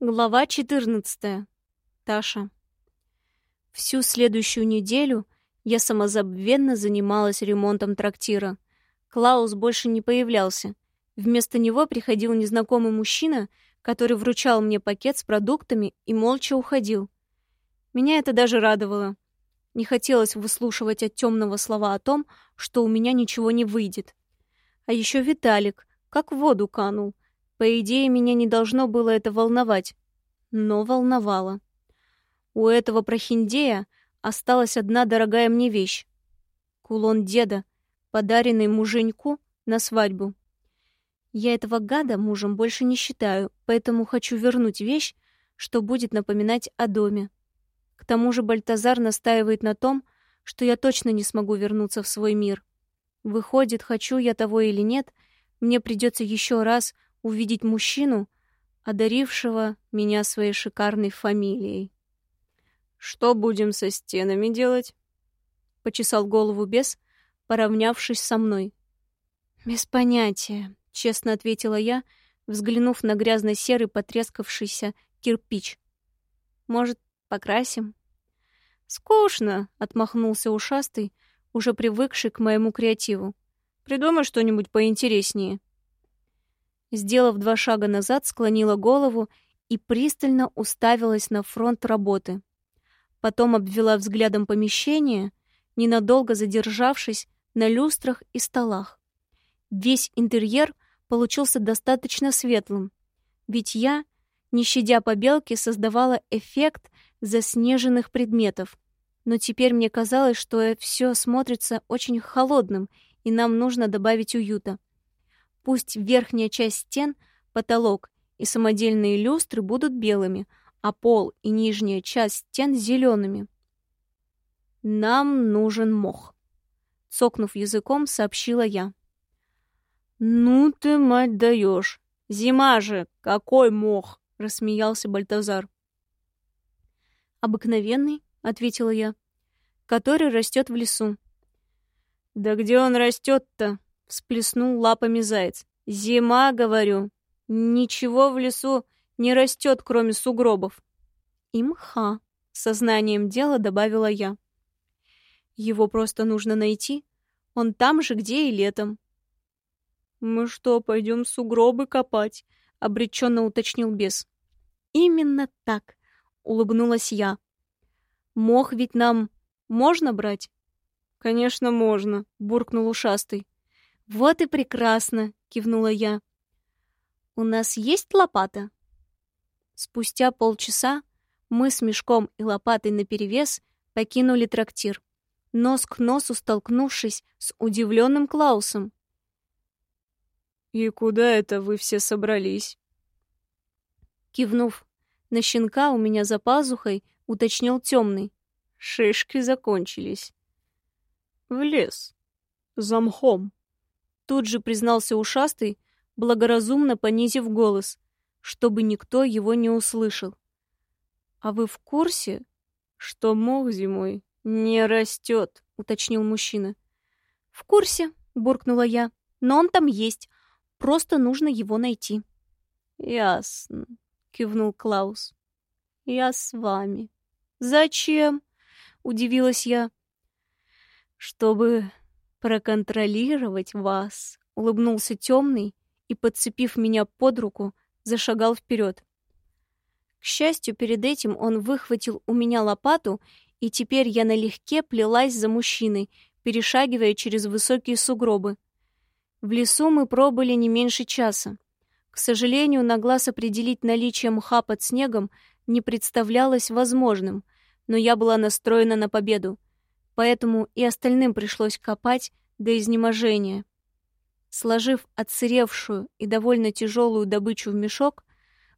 Глава 14. Таша. Всю следующую неделю я самозабвенно занималась ремонтом трактира. Клаус больше не появлялся. Вместо него приходил незнакомый мужчина, который вручал мне пакет с продуктами и молча уходил. Меня это даже радовало. Не хотелось выслушивать от темного слова о том, что у меня ничего не выйдет. А еще Виталик, как в воду канул. По идее, меня не должно было это волновать, но волновало. У этого прохиндея осталась одна дорогая мне вещь. Кулон деда, подаренный муженьку на свадьбу. Я этого гада мужем больше не считаю, поэтому хочу вернуть вещь, что будет напоминать о доме. К тому же Бальтазар настаивает на том, что я точно не смогу вернуться в свой мир. Выходит, хочу я того или нет, мне придется еще раз увидеть мужчину, одарившего меня своей шикарной фамилией. «Что будем со стенами делать?» — почесал голову бес, поравнявшись со мной. «Без понятия», — честно ответила я, взглянув на грязно-серый потрескавшийся кирпич. «Может, покрасим?» «Скучно», — отмахнулся ушастый, уже привыкший к моему креативу. «Придумай что-нибудь поинтереснее». Сделав два шага назад, склонила голову и пристально уставилась на фронт работы. Потом обвела взглядом помещение, ненадолго задержавшись на люстрах и столах. Весь интерьер получился достаточно светлым, ведь я, не щадя побелки, создавала эффект заснеженных предметов. Но теперь мне казалось, что все смотрится очень холодным, и нам нужно добавить уюта. Пусть верхняя часть стен, потолок и самодельные люстры будут белыми, а пол и нижняя часть стен зелеными. Нам нужен мох. Цокнув языком, сообщила я. «Ну ты, мать, даешь! Зима же! Какой мох!» — рассмеялся Бальтазар. «Обыкновенный», — ответила я, — «который растет в лесу». «Да где он растет-то?» Всплеснул лапами заяц. «Зима, говорю. Ничего в лесу не растет, кроме сугробов». «Имха», — сознанием дела добавила я. «Его просто нужно найти. Он там же, где и летом». «Мы что, пойдем сугробы копать?» — обреченно уточнил бес. «Именно так», — улыбнулась я. «Мох ведь нам можно брать?» «Конечно, можно», — буркнул ушастый. «Вот и прекрасно!» — кивнула я. «У нас есть лопата?» Спустя полчаса мы с мешком и лопатой наперевес покинули трактир, нос к носу столкнувшись с удивленным Клаусом. «И куда это вы все собрались?» Кивнув на щенка у меня за пазухой, уточнил темный. «Шишки закончились». «В лес. За мхом». Тут же признался ушастый, благоразумно понизив голос, чтобы никто его не услышал. «А вы в курсе, что мох зимой не растет?» — уточнил мужчина. «В курсе», — буркнула я, — «но он там есть. Просто нужно его найти». «Ясно», — кивнул Клаус. «Я с вами». «Зачем?» — удивилась я. «Чтобы проконтролировать вас», — улыбнулся темный и, подцепив меня под руку, зашагал вперед. К счастью, перед этим он выхватил у меня лопату, и теперь я налегке плелась за мужчиной, перешагивая через высокие сугробы. В лесу мы пробыли не меньше часа. К сожалению, на глаз определить наличие мха под снегом не представлялось возможным, но я была настроена на победу поэтому и остальным пришлось копать до изнеможения. Сложив отсыревшую и довольно тяжелую добычу в мешок,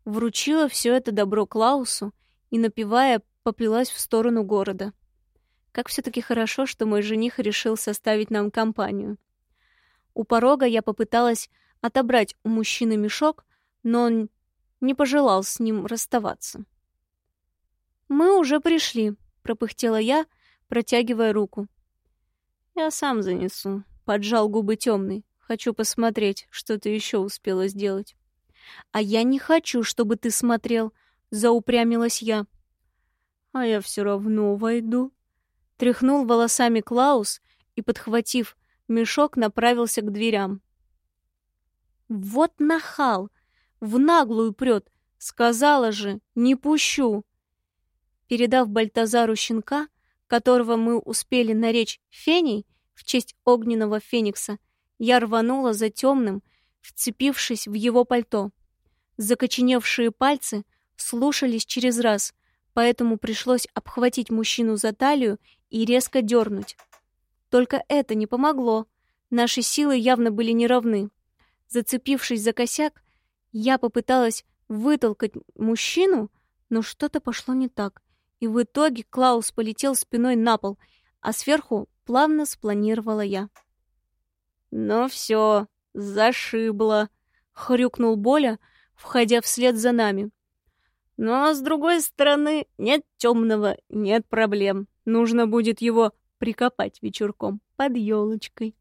вручила все это добро Клаусу и, напивая, поплелась в сторону города. Как все-таки хорошо, что мой жених решил составить нам компанию. У порога я попыталась отобрать у мужчины мешок, но он не пожелал с ним расставаться. «Мы уже пришли», — пропыхтела я, — протягивая руку. «Я сам занесу», — поджал губы темный. «Хочу посмотреть, что ты еще успела сделать». «А я не хочу, чтобы ты смотрел», заупрямилась я. «А я все равно войду», — тряхнул волосами Клаус и, подхватив мешок, направился к дверям. «Вот нахал! В наглую прет! Сказала же, не пущу!» Передав Бальтазару щенка, которого мы успели наречь Феней в честь огненного феникса, я рванула за темным, вцепившись в его пальто. Закоченевшие пальцы слушались через раз, поэтому пришлось обхватить мужчину за талию и резко дернуть. Только это не помогло. Наши силы явно были неравны. Зацепившись за косяк, я попыталась вытолкать мужчину, но что-то пошло не так. И в итоге Клаус полетел спиной на пол, а сверху плавно спланировала я. «Ну все, зашибло», — хрюкнул Боля, входя вслед за нами. Но, с другой стороны, нет темного, нет проблем. Нужно будет его прикопать вечерком под елочкой.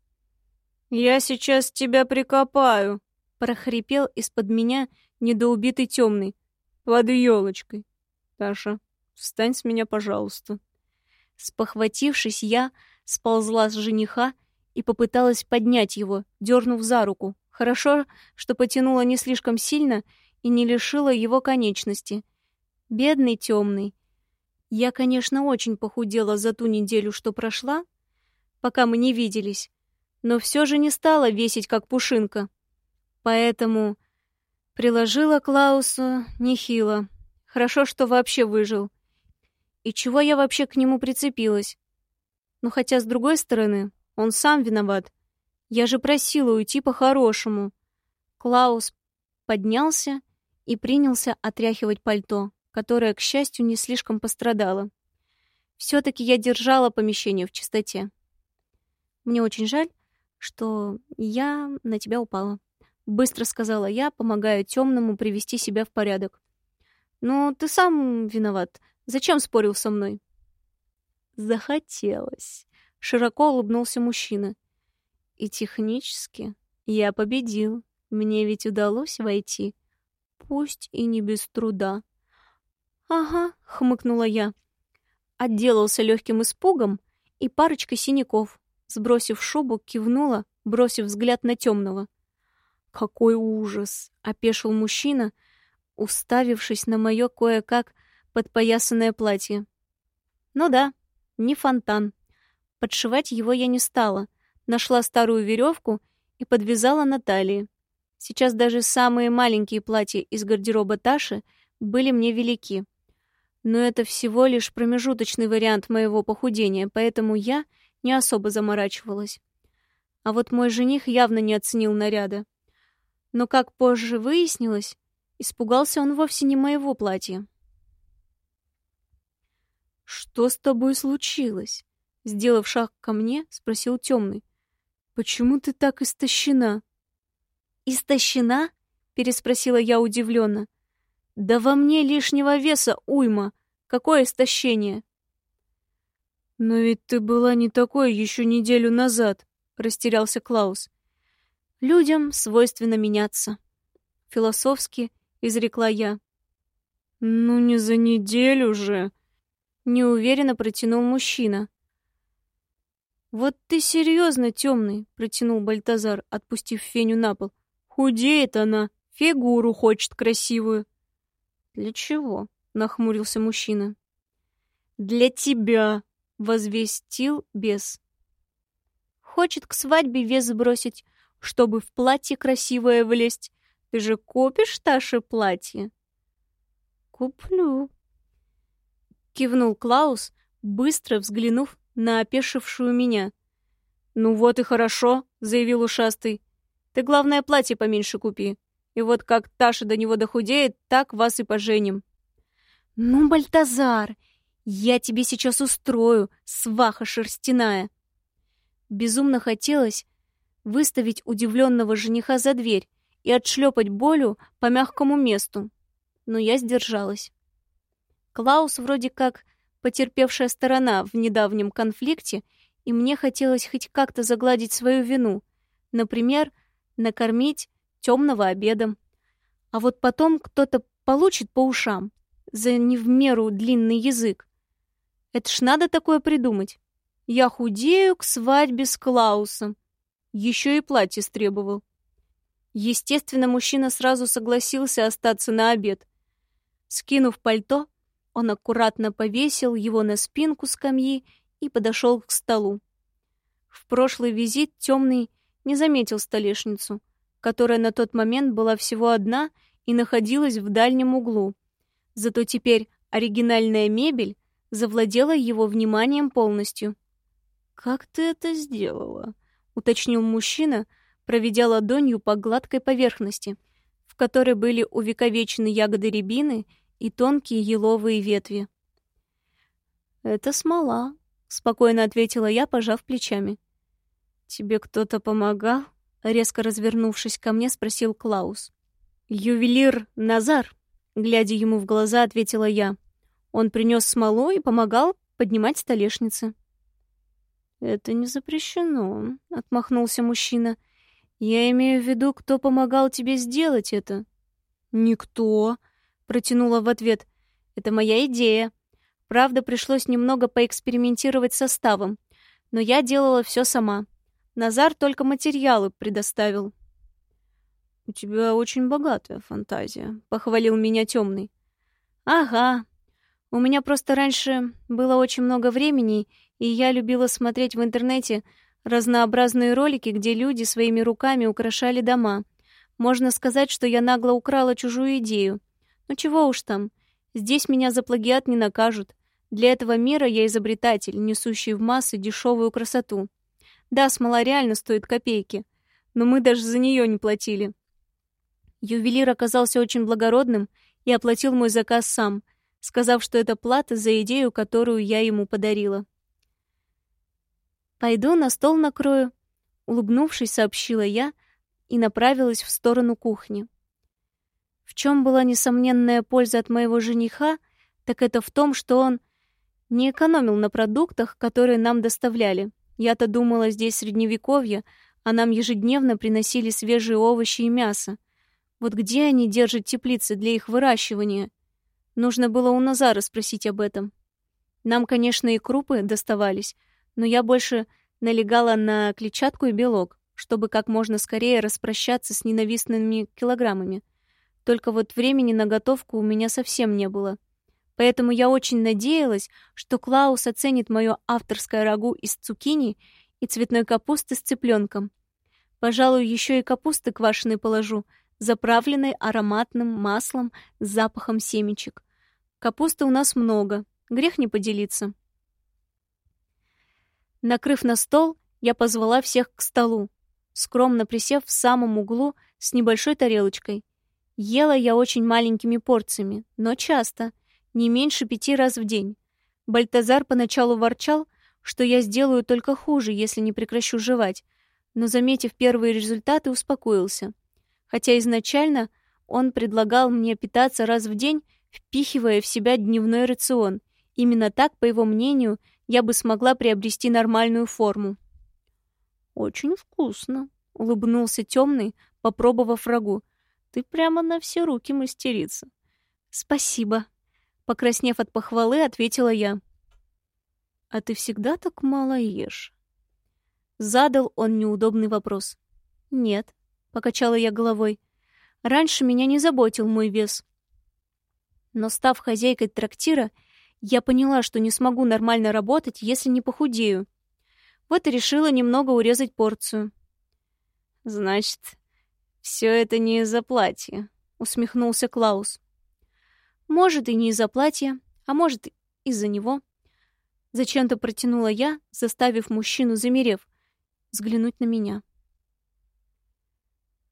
«Я сейчас тебя прикопаю», — прохрипел из-под меня недоубитый темный. «Под елочкой. Таша, встань с меня, пожалуйста». Спохватившись, я сползла с жениха и попыталась поднять его, дернув за руку. Хорошо, что потянула не слишком сильно и не лишила его конечности. Бедный темный. Я, конечно, очень похудела за ту неделю, что прошла, пока мы не виделись, но все же не стала весить, как пушинка. Поэтому приложила Клаусу нехило. Хорошо, что вообще выжил. И чего я вообще к нему прицепилась? Ну, хотя, с другой стороны, он сам виноват. Я же просила уйти по-хорошему. Клаус поднялся и принялся отряхивать пальто, которое, к счастью, не слишком пострадало. Все-таки я держала помещение в чистоте. Мне очень жаль, что я на тебя упала. Быстро сказала я, помогая темному привести себя в порядок. Но ты сам виноват. Зачем спорил со мной? Захотелось. Широко улыбнулся мужчина. И технически я победил. Мне ведь удалось войти. Пусть и не без труда. «Ага», — хмыкнула я. Отделался легким испугом и парочкой синяков. Сбросив шубу, кивнула, бросив взгляд на темного. «Какой ужас!» — опешил мужчина, уставившись на мое кое-как подпоясанное платье. «Ну да, не фонтан. Подшивать его я не стала — нашла старую веревку и подвязала на талии. Сейчас даже самые маленькие платья из гардероба Таши были мне велики. Но это всего лишь промежуточный вариант моего похудения, поэтому я не особо заморачивалась. А вот мой жених явно не оценил наряда. Но, как позже выяснилось, испугался он вовсе не моего платья. «Что с тобой случилось?» Сделав шаг ко мне, спросил темный. Почему ты так истощена? Истощена? переспросила я удивленно. Да во мне лишнего веса уйма. Какое истощение? Но ведь ты была не такой еще неделю назад, растерялся Клаус. Людям свойственно меняться, философски изрекла я. Ну не за неделю же, неуверенно протянул мужчина. «Вот ты серьезно, темный!» — протянул Бальтазар, отпустив Феню на пол. «Худеет она, фигуру хочет красивую». «Для чего?» — нахмурился мужчина. «Для тебя!» — возвестил бес. «Хочет к свадьбе вес сбросить, чтобы в платье красивое влезть. Ты же купишь Таше платье?» «Куплю», — кивнул Клаус, быстро взглянув на опешившую меня. «Ну вот и хорошо», — заявил ушастый. «Ты, главное, платье поменьше купи. И вот как Таша до него дохудеет, так вас и поженим». «Ну, Бальтазар, я тебе сейчас устрою, сваха шерстяная!» Безумно хотелось выставить удивленного жениха за дверь и отшлепать Болю по мягкому месту, но я сдержалась. Клаус вроде как потерпевшая сторона в недавнем конфликте, и мне хотелось хоть как-то загладить свою вину. Например, накормить темного обедом. А вот потом кто-то получит по ушам. за не в меру длинный язык. Это ж надо такое придумать. Я худею к свадьбе с Клаусом. Еще и платье стребовал. Естественно, мужчина сразу согласился остаться на обед. Скинув пальто, он аккуратно повесил его на спинку скамьи и подошел к столу. В прошлый визит темный не заметил столешницу, которая на тот момент была всего одна и находилась в дальнем углу. Зато теперь оригинальная мебель завладела его вниманием полностью. «Как ты это сделала?» — уточнил мужчина, проведя ладонью по гладкой поверхности, в которой были увековечены ягоды рябины и тонкие еловые ветви. «Это смола», — спокойно ответила я, пожав плечами. «Тебе кто-то помогал?» — резко развернувшись ко мне, спросил Клаус. «Ювелир Назар», — глядя ему в глаза, ответила я. «Он принес смолу и помогал поднимать столешницы». «Это не запрещено», — отмахнулся мужчина. «Я имею в виду, кто помогал тебе сделать это». «Никто», — протянула в ответ. «Это моя идея. Правда, пришлось немного поэкспериментировать с составом, но я делала все сама. Назар только материалы предоставил. «У тебя очень богатая фантазия», — похвалил меня темный. «Ага. У меня просто раньше было очень много времени, и я любила смотреть в интернете разнообразные ролики, где люди своими руками украшали дома. Можно сказать, что я нагло украла чужую идею. Ну чего уж там, здесь меня за плагиат не накажут. Для этого мира я изобретатель, несущий в массы дешевую красоту. Да, смола реально стоит копейки, но мы даже за нее не платили. Ювелир оказался очень благородным и оплатил мой заказ сам, сказав, что это плата за идею, которую я ему подарила. «Пойду на стол накрою», — улыбнувшись, сообщила я и направилась в сторону кухни. В чем была несомненная польза от моего жениха, так это в том, что он не экономил на продуктах, которые нам доставляли. Я-то думала, здесь средневековье, а нам ежедневно приносили свежие овощи и мясо. Вот где они держат теплицы для их выращивания? Нужно было у Назара спросить об этом. Нам, конечно, и крупы доставались, но я больше налегала на клетчатку и белок, чтобы как можно скорее распрощаться с ненавистными килограммами. Только вот времени на готовку у меня совсем не было. Поэтому я очень надеялась, что Клаус оценит мое авторское рагу из цукини и цветной капусты с цыпленком. Пожалуй, еще и капусты квашеной положу, заправленной ароматным маслом с запахом семечек. Капусты у нас много, грех не поделиться. Накрыв на стол, я позвала всех к столу, скромно присев в самом углу с небольшой тарелочкой. Ела я очень маленькими порциями, но часто, не меньше пяти раз в день. Бальтазар поначалу ворчал, что я сделаю только хуже, если не прекращу жевать, но, заметив первые результаты, успокоился. Хотя изначально он предлагал мне питаться раз в день, впихивая в себя дневной рацион. Именно так, по его мнению, я бы смогла приобрести нормальную форму. «Очень вкусно», — улыбнулся темный, попробовав рагу. «Ты прямо на все руки мастерица». «Спасибо», Покраснев от похвалы, ответила я. «А ты всегда так мало ешь?» Задал он неудобный вопрос. «Нет», — покачала я головой. «Раньше меня не заботил мой вес. Но став хозяйкой трактира, я поняла, что не смогу нормально работать, если не похудею. Вот и решила немного урезать порцию». «Значит, все это не из-за платья», — усмехнулся Клаус. Может, и не из-за платья, а может, из-за него. Зачем-то протянула я, заставив мужчину, замерев, взглянуть на меня.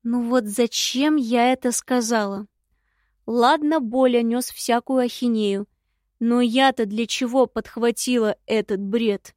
Ну вот зачем я это сказала? Ладно, Боля нес всякую ахинею, но я-то для чего подхватила этот бред?